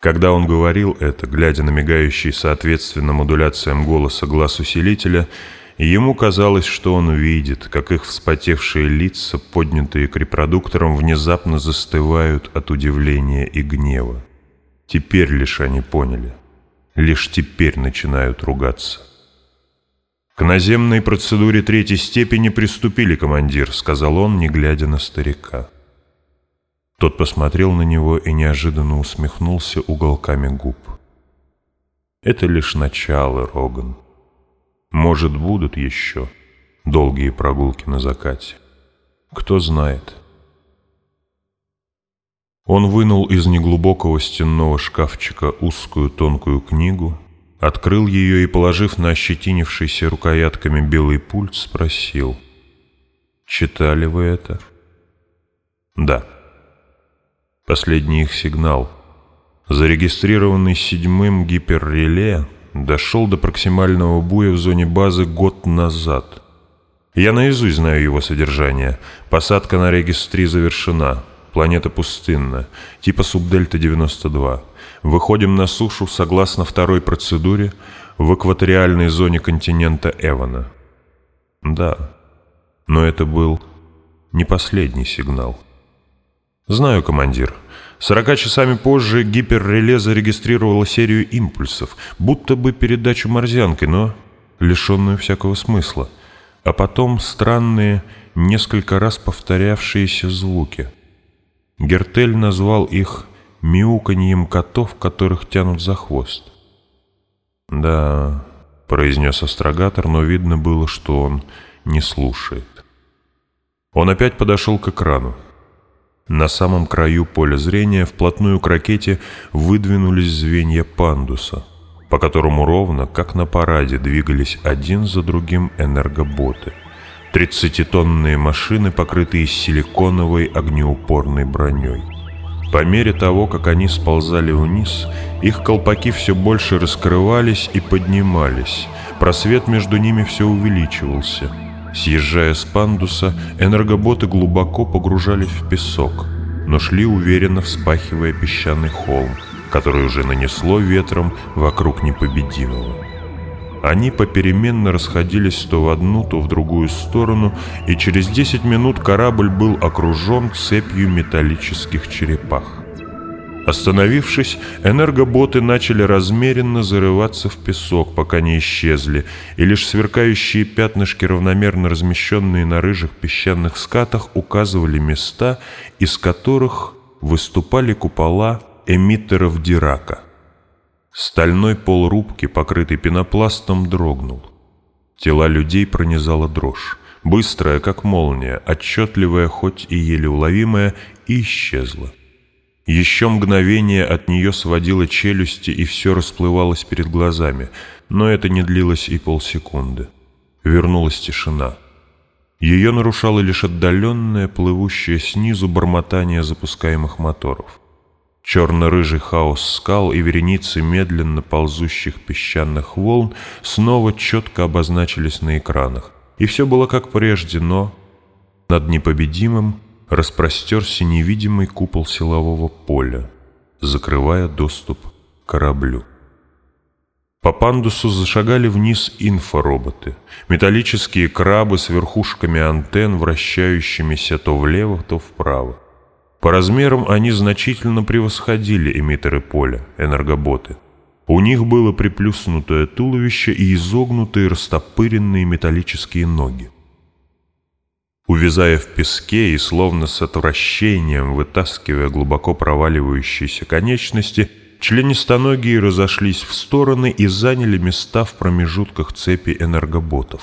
Когда он говорил это, глядя на мигающий соответственно модуляциям голоса глаз усилителя, ему казалось, что он видит, как их вспотевшие лица, поднятые к репродукторам, внезапно застывают от удивления и гнева. Теперь лишь они поняли. Лишь теперь начинают ругаться. «К наземной процедуре третьей степени приступили, командир», — сказал он, не глядя на старика. Тот посмотрел на него и неожиданно усмехнулся уголками губ. «Это лишь начало, Роган. Может, будут еще долгие прогулки на закате. Кто знает». Он вынул из неглубокого стенного шкафчика узкую тонкую книгу, открыл ее и, положив на ощетинившийся рукоятками белый пульт, спросил. «Читали вы это?» «Да». Последний их сигнал, зарегистрированный седьмым гиперреле, дошел до проксимального буя в зоне базы год назад. Я наизусть знаю его содержание. Посадка на Регис-3 завершена. Планета пустынна, типа Субдельта-92. Выходим на сушу согласно второй процедуре в экваториальной зоне континента Эвана. Да, но это был не последний сигнал. «Знаю, командир. Сорока часами позже гиперреле зарегистрировало серию импульсов, будто бы передачу морзянкой, но лишенную всякого смысла. А потом странные, несколько раз повторявшиеся звуки. Гертель назвал их мяуканьем котов, которых тянут за хвост. «Да», — произнес астрогатор, но видно было, что он не слушает. Он опять подошел к экрану. На самом краю поля зрения вплотную к ракете выдвинулись звенья пандуса, по которому ровно, как на параде, двигались один за другим энергоботы. Тридцатитонные машины, покрытые силиконовой огнеупорной броней. По мере того, как они сползали вниз, их колпаки все больше раскрывались и поднимались, просвет между ними все увеличивался — Съезжая с пандуса, энергоботы глубоко погружались в песок, но шли уверенно, вспахивая песчаный холм, который уже нанесло ветром вокруг непобедимого. Они попеременно расходились то в одну, то в другую сторону, и через 10 минут корабль был окружен цепью металлических черепах. Остановившись, энергоботы начали размеренно зарываться в песок, пока не исчезли, и лишь сверкающие пятнышки, равномерно размещенные на рыжих песчаных скатах, указывали места, из которых выступали купола эмиттеров Дирака. Стальной пол рубки, покрытый пенопластом, дрогнул. Тела людей пронизала дрожь. Быстрая, как молния, отчетливая, хоть и еле уловимая, исчезла. Еще мгновение от нее сводило челюсти, и все расплывалось перед глазами, но это не длилось и полсекунды. Вернулась тишина. Ее нарушало лишь отдаленное, плывущее снизу бормотание запускаемых моторов. Черно-рыжий хаос скал и вереницы медленно ползущих песчаных волн снова четко обозначились на экранах. И все было как прежде, но над непобедимым распростерся невидимый купол силового поля, закрывая доступ к кораблю. По пандусу зашагали вниз инфороботы, металлические крабы с верхушками антенн, вращающимися то влево, то вправо. По размерам они значительно превосходили эмиттеры поля, энергоботы. У них было приплюснутое туловище и изогнутые растопыренные металлические ноги. Увязая в песке и словно с отвращением вытаскивая глубоко проваливающиеся конечности, членистоногие разошлись в стороны и заняли места в промежутках цепи энергоботов.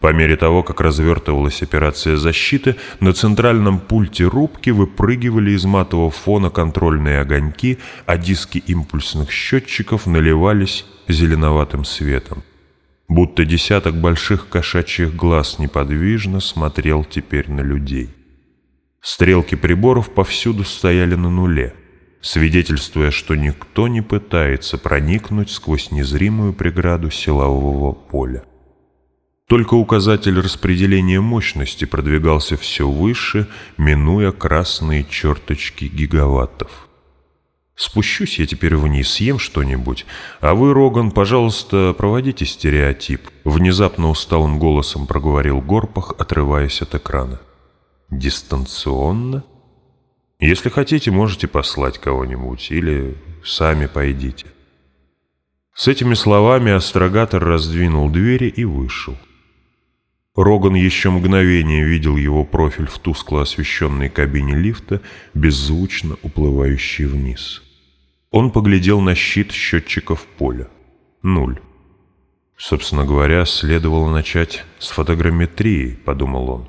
По мере того, как развертывалась операция защиты, на центральном пульте рубки выпрыгивали из матового фона контрольные огоньки, а диски импульсных счетчиков наливались зеленоватым светом будто десяток больших кошачьих глаз неподвижно смотрел теперь на людей. Стрелки приборов повсюду стояли на нуле, свидетельствуя, что никто не пытается проникнуть сквозь незримую преграду силового поля. Только указатель распределения мощности продвигался все выше, минуя красные черточки гигаваттов. Спущусь я теперь вниз, съем что-нибудь, а вы, Роган, пожалуйста, проводите стереотип. Внезапно усталым голосом проговорил Горпах, отрываясь от экрана. Дистанционно? Если хотите, можете послать кого-нибудь или сами пойдите. С этими словами астрогатор раздвинул двери и вышел. Роган еще мгновение видел его профиль в тускло освещенной кабине лифта, беззвучно уплывающий вниз. Он поглядел на щит счетчиков поля. Нуль. Собственно говоря, следовало начать с фотограмметрии, подумал он.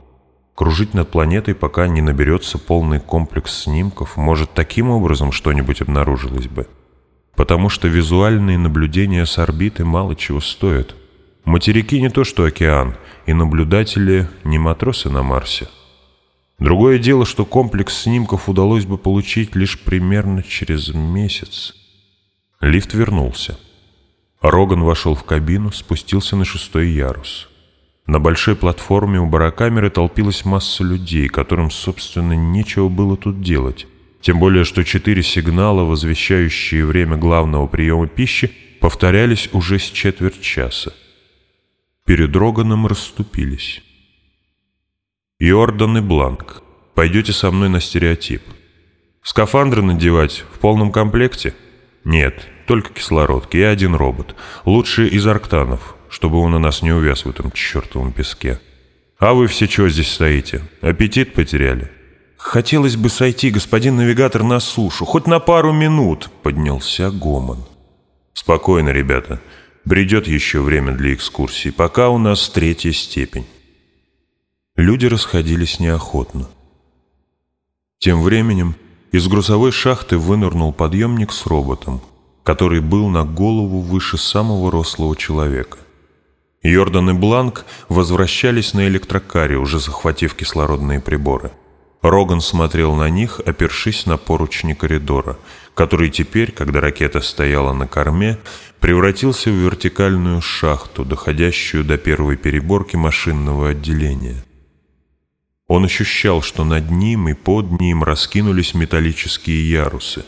Кружить над планетой, пока не наберется полный комплекс снимков, может, таким образом что-нибудь обнаружилось бы. Потому что визуальные наблюдения с орбиты мало чего стоят. Материки не то что океан, и наблюдатели не матросы на Марсе. Другое дело, что комплекс снимков удалось бы получить лишь примерно через месяц. Лифт вернулся. Роган вошел в кабину, спустился на шестой ярус. На большой платформе у барокамеры толпилась масса людей, которым, собственно, нечего было тут делать. Тем более, что четыре сигнала, возвещающие время главного приема пищи, повторялись уже с четверть часа. Перед Роганом расступились. «Йордан и Бланк, пойдете со мной на стереотип. Скафандры надевать в полном комплекте? Нет, только кислородки и один робот. Лучше из арктанов, чтобы он у нас не увяз в этом чертовом песке. А вы все чего здесь стоите? Аппетит потеряли?» «Хотелось бы сойти, господин навигатор, на сушу, хоть на пару минут», — поднялся Гомон. «Спокойно, ребята. Бредет еще время для экскурсии, пока у нас третья степень. Люди расходились неохотно. Тем временем из грузовой шахты вынырнул подъемник с роботом, который был на голову выше самого рослого человека. Йордан и Бланк возвращались на электрокаре, уже захватив кислородные приборы – Роган смотрел на них, опершись на поручни коридора, который теперь, когда ракета стояла на корме, превратился в вертикальную шахту, доходящую до первой переборки машинного отделения. Он ощущал, что над ним и под ним раскинулись металлические ярусы.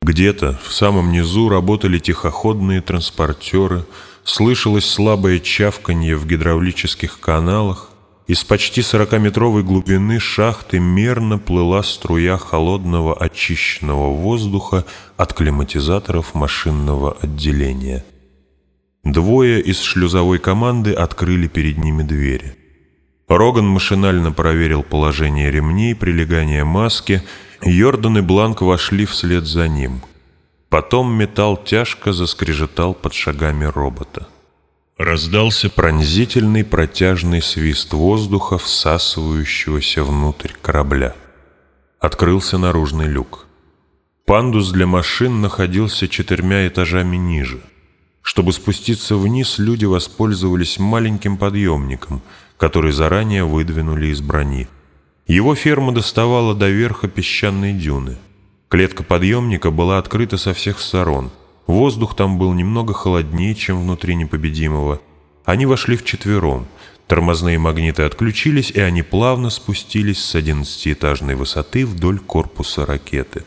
Где-то в самом низу работали тихоходные транспортеры, слышалось слабое чавканье в гидравлических каналах, из почти сорокаметровой глубины шахты мерно плыла струя холодного очищенного воздуха от климатизаторов машинного отделения. Двое из шлюзовой команды открыли перед ними двери. Роган машинально проверил положение ремней, прилегания маски. Йордан и Бланк вошли вслед за ним. Потом металл тяжко заскрежетал под шагами робота. Раздался пронзительный протяжный свист воздуха, всасывающегося внутрь корабля. Открылся наружный люк. Пандус для машин находился четырьмя этажами ниже. Чтобы спуститься вниз, люди воспользовались маленьким подъемником, который заранее выдвинули из брони. Его ферма доставала до верха песчаной дюны. Клетка подъемника была открыта со всех сторон — Воздух там был немного холоднее, чем внутри непобедимого. Они вошли вчетвером. Тормозные магниты отключились, и они плавно спустились с одиннадцатиэтажной высоты вдоль корпуса ракеты.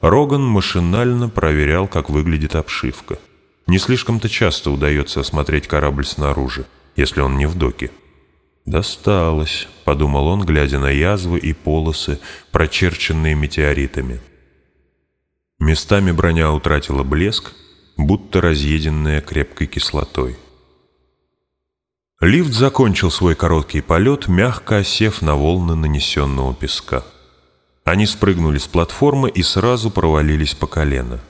Роган машинально проверял, как выглядит обшивка. Не слишком-то часто удается осмотреть корабль снаружи, если он не в доке. «Досталось», — подумал он, глядя на язвы и полосы, прочерченные метеоритами. Местами броня утратила блеск, будто разъеденная крепкой кислотой. Лифт закончил свой короткий полет, мягко осев на волны нанесенного песка. Они спрыгнули с платформы и сразу провалились по колено.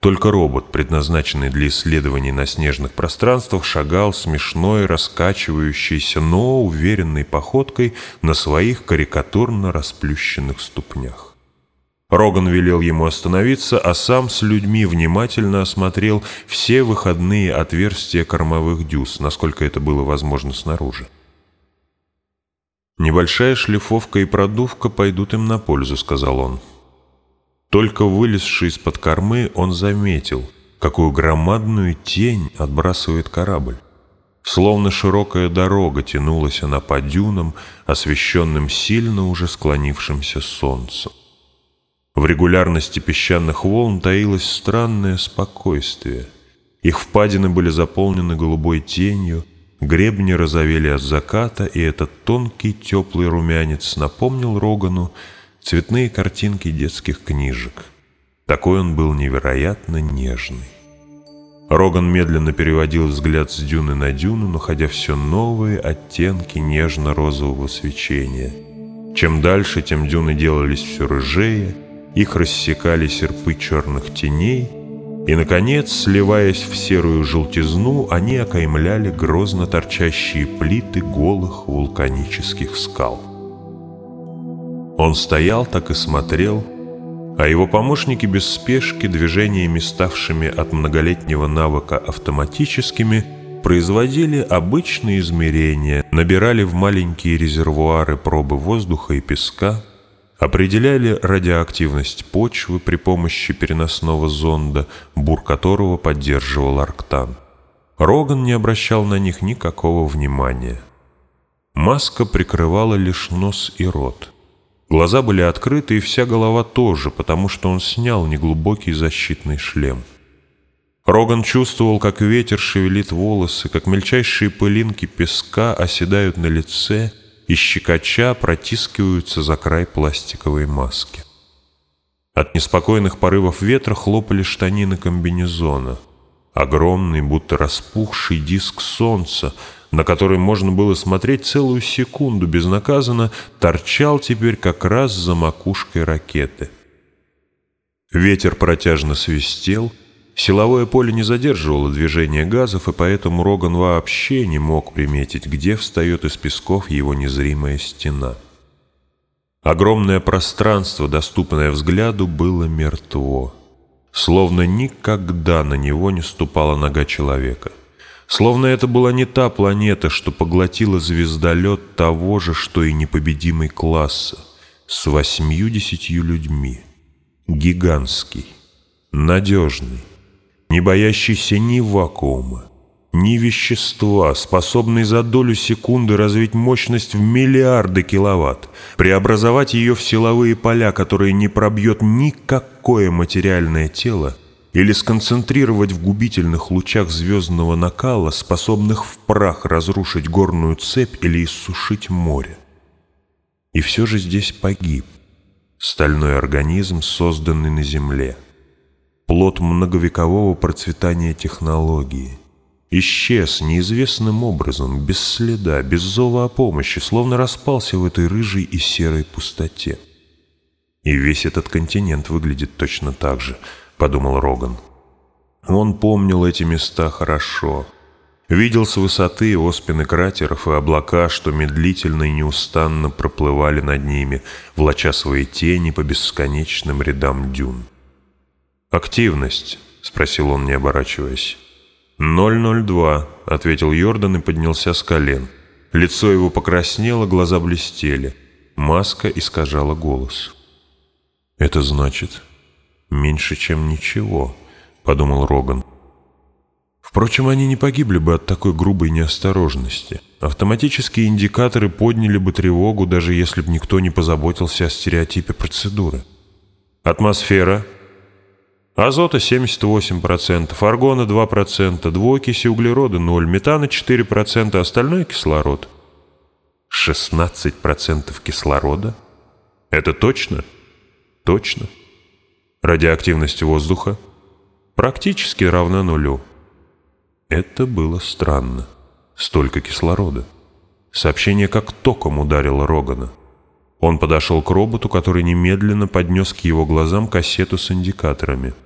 Только робот, предназначенный для исследований на снежных пространствах, шагал смешной, раскачивающейся, но уверенной походкой на своих карикатурно расплющенных ступнях. Роган велел ему остановиться, а сам с людьми внимательно осмотрел все выходные отверстия кормовых дюз, насколько это было возможно снаружи. «Небольшая шлифовка и продувка пойдут им на пользу», — сказал он. Только вылезший из-под кормы, он заметил, какую громадную тень отбрасывает корабль. Словно широкая дорога тянулась она по дюнам, освещенным сильно уже склонившимся солнцем. В регулярности песчаных волн таилось странное спокойствие. Их впадины были заполнены голубой тенью, гребни розовели от заката, и этот тонкий теплый румянец напомнил Рогану цветные картинки детских книжек. Такой он был невероятно нежный. Роган медленно переводил взгляд с дюны на дюну, находя все новые оттенки нежно-розового свечения. Чем дальше, тем дюны делались все рыжее, их рассекали серпы черных теней, и, наконец, сливаясь в серую желтизну, они окаймляли грозно торчащие плиты голых вулканических скал. Он стоял так и смотрел, а его помощники без спешки, движениями ставшими от многолетнего навыка автоматическими, производили обычные измерения, набирали в маленькие резервуары пробы воздуха и песка, определяли радиоактивность почвы при помощи переносного зонда, бур которого поддерживал Арктан. Роган не обращал на них никакого внимания. Маска прикрывала лишь нос и рот. Глаза были открыты, и вся голова тоже, потому что он снял неглубокий защитный шлем. Роган чувствовал, как ветер шевелит волосы, как мельчайшие пылинки песка оседают на лице и щекоча протискиваются за край пластиковой маски. От неспокойных порывов ветра хлопали штанины комбинезона. Огромный, будто распухший диск солнца — на который можно было смотреть целую секунду безнаказанно, торчал теперь как раз за макушкой ракеты. Ветер протяжно свистел, силовое поле не задерживало движение газов, и поэтому Роган вообще не мог приметить, где встает из песков его незримая стена. Огромное пространство, доступное взгляду, было мертво, словно никогда на него не ступала нога человека. Словно это была не та планета, что поглотила звездолет того же, что и непобедимый класса, с восьмью-десятью людьми. Гигантский, надежный, не боящийся ни вакуума, ни вещества, способный за долю секунды развить мощность в миллиарды киловатт, преобразовать ее в силовые поля, которые не пробьет никакое материальное тело, или сконцентрировать в губительных лучах звездного накала, способных в прах разрушить горную цепь или иссушить море. И все же здесь погиб стальной организм, созданный на Земле, плод многовекового процветания технологии. Исчез неизвестным образом, без следа, без зова о помощи, словно распался в этой рыжей и серой пустоте. И весь этот континент выглядит точно так же — подумал Роган. Он помнил эти места хорошо. Видел с высоты оспины кратеров и облака, что медлительно и неустанно проплывали над ними, влача свои тени по бесконечным рядам дюн. «Активность?» — спросил он, не оборачиваясь. «002», — ответил Йордан и поднялся с колен. Лицо его покраснело, глаза блестели. Маска искажала голос. «Это значит, «Меньше, чем ничего», — подумал Роган. Впрочем, они не погибли бы от такой грубой неосторожности. Автоматические индикаторы подняли бы тревогу, даже если бы никто не позаботился о стереотипе процедуры. Атмосфера. Азота 78%, аргона 2%, двуокиси углерода 0, метана 4%, остальное кислород. 16% кислорода? Это точно? Точно. Радиоактивность воздуха практически равна нулю. Это было странно. Столько кислорода. Сообщение как током ударило Рогана. Он подошел к роботу, который немедленно поднес к его глазам кассету с индикаторами —